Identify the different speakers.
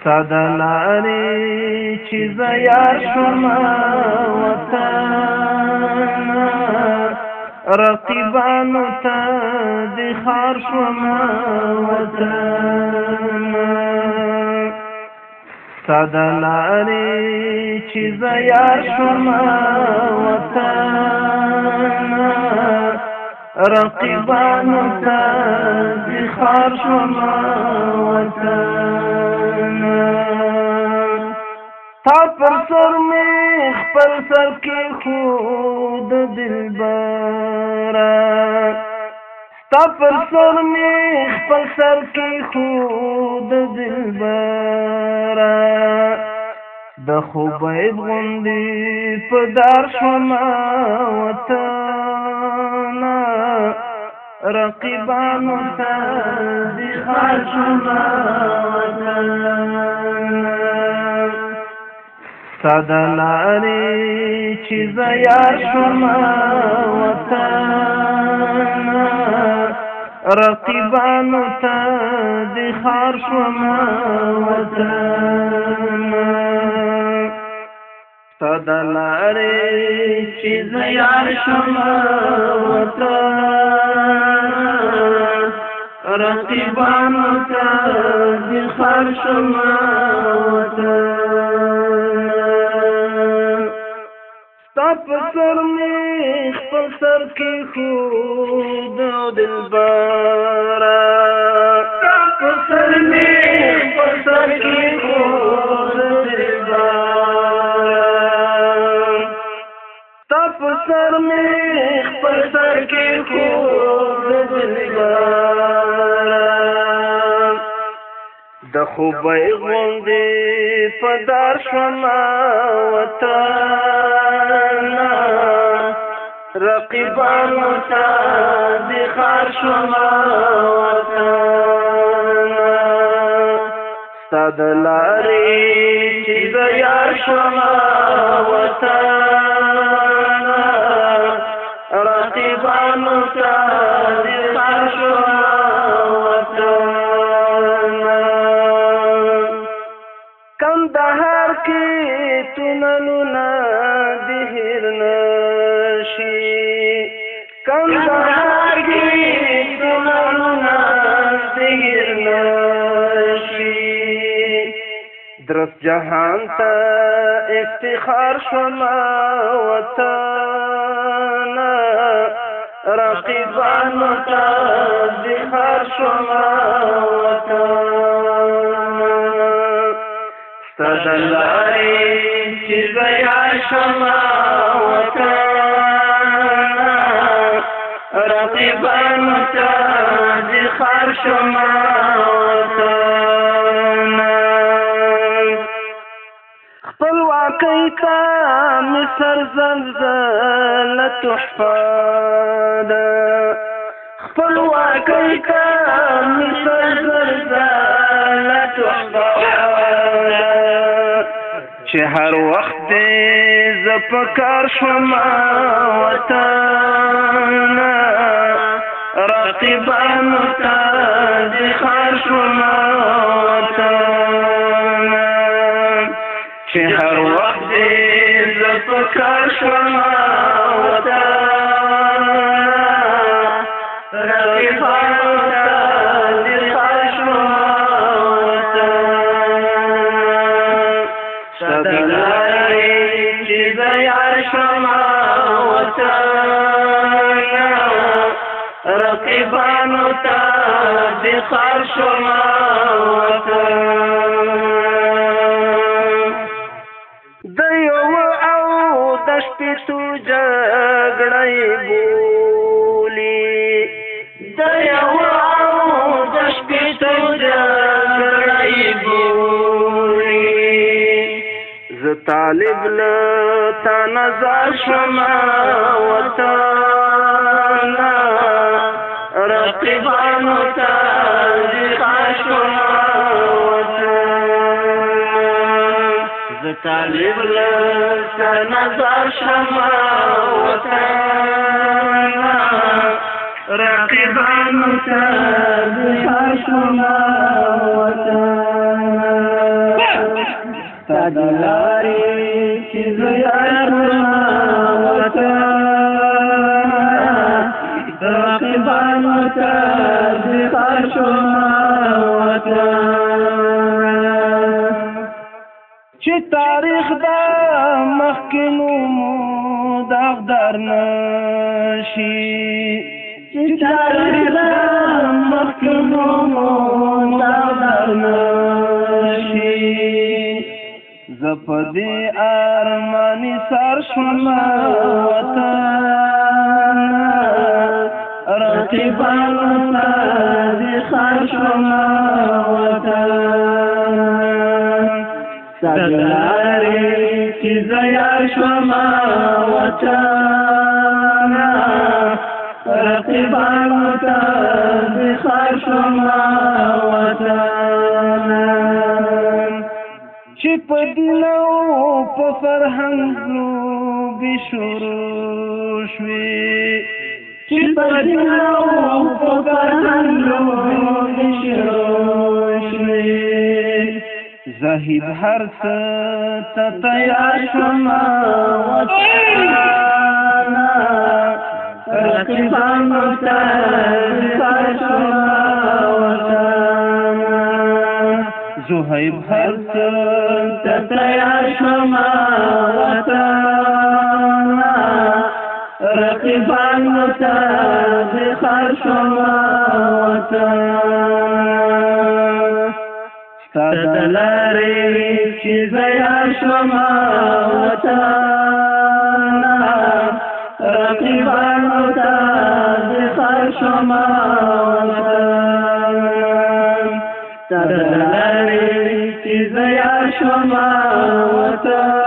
Speaker 1: ستاد لارې چې زیار شوم وطن رقیبانو ته د خار شوم وطن ستاد لارې چې زیار شوم وطن رقیبانو ته د خار شوم خپل سر کې خو د دلبر ستا پر سر می خپل سر کې خو د دلبر د خو بيد غوندي په دار شوما وطن رقیبانو ته دی خاص شوما وطن ساده لارې چې زیار شوم وطن رقیبانو ته د خار شوم وطن ساده لارې چې زیار شوم وطن رقیبانو ته د خار شوم وطن ستا په سر مې خپل سر کې خود او دلبارا ستا په سر مې خپل سر کې خود دلبارا ستا په سر مې خپل سر کې خود دلبارا د خوبې غوندې په دار شمه وتا قبالو تا دیخار شما وطن ستاد لاری چیز یار شما وطن رقیبانو تا دیخار شما وطن کندهار کی تونلو نا دهر نشی درس جهان ته افتخار شوما وطن رقیبان ته افتخار شوما وطن ستدلاري چې زیا شوما وطن بنتا دی خرشماتان خپل واقعی تا مصر زلزل تحفادا خپل واقعی تا مصر زلزل تحفادا چه هر وقت دی زپکار شما وطن خطیبانو ته د خاصونو وطن چې هر وخت دې زه په کار شوم تا د خار شوما د یو او د شپې تو جګړې بولی د یو او د شپې تو جګړې بولی ز طالب له تا نظر شوما وطن رقیبانو ته زه طالب له نظر شمه وطن رقیبانو ته بهار وطن زپدی ارمانی سر شما وطن رقیبان سازی خر شما وطن سگلاری چیز یا شما وطن چې په دین او په فرهنګ لوبي شروع شوي چې په دین او په فرهنګ لوبي شروع شوي زاهد هر څه ته تیار شوم وطانا رقیبان مختار شوم وطانا زهیب هر څه تیار شما وطن رقیبان متابقار شما وطن ستدلاری چیز یار شما وطن شما وطن